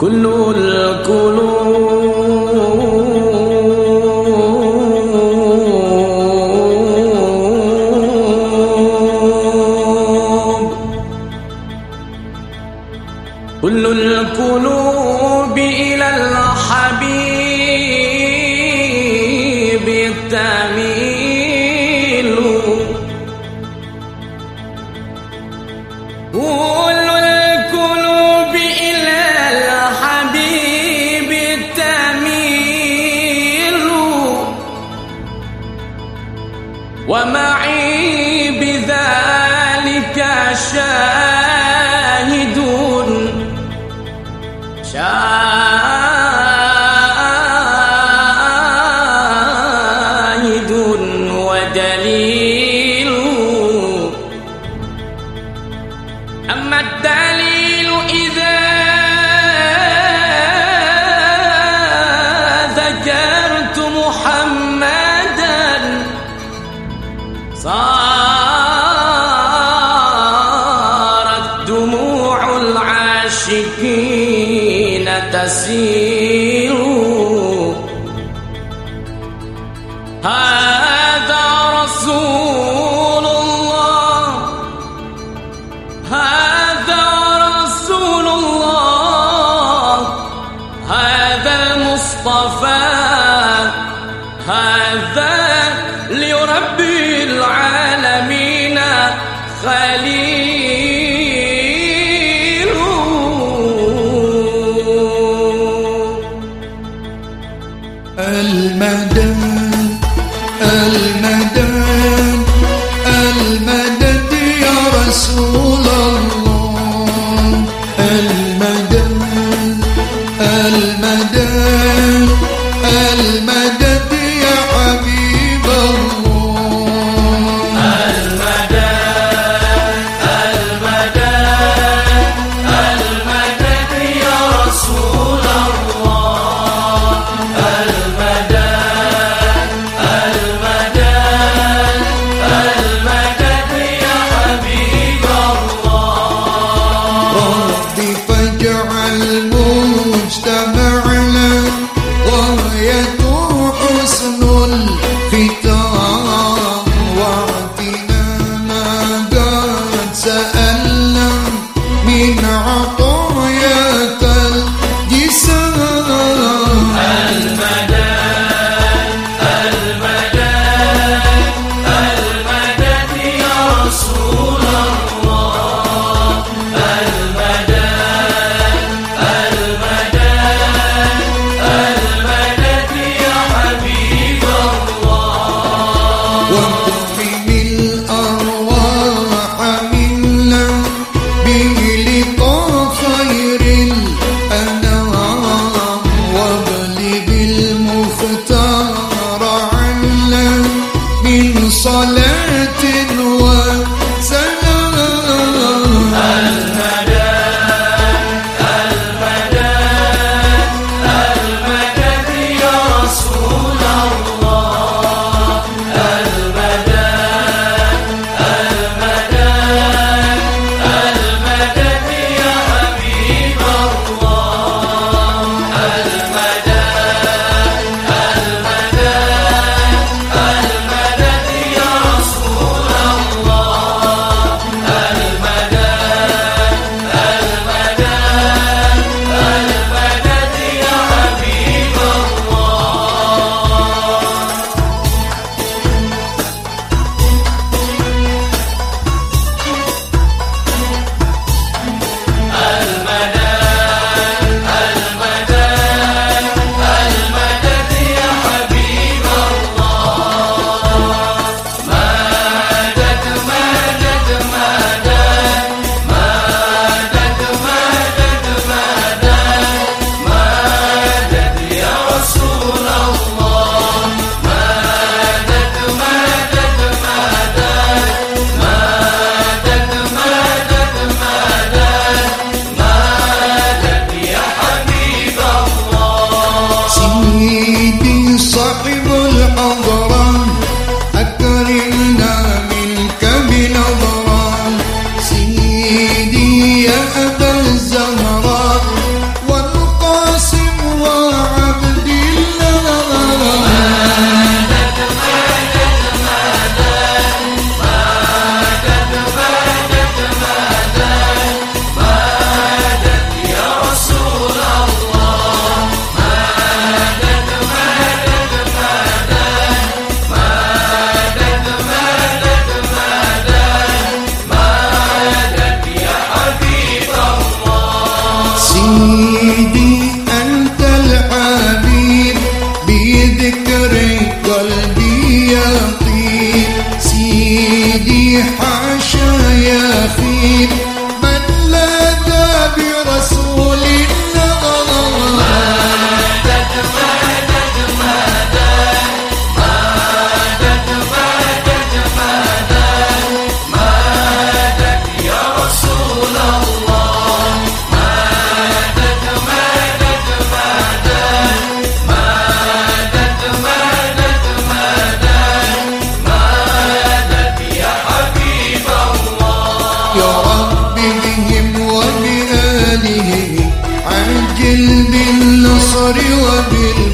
كل القلوب ومعي 你的。بالنصر وبالفرج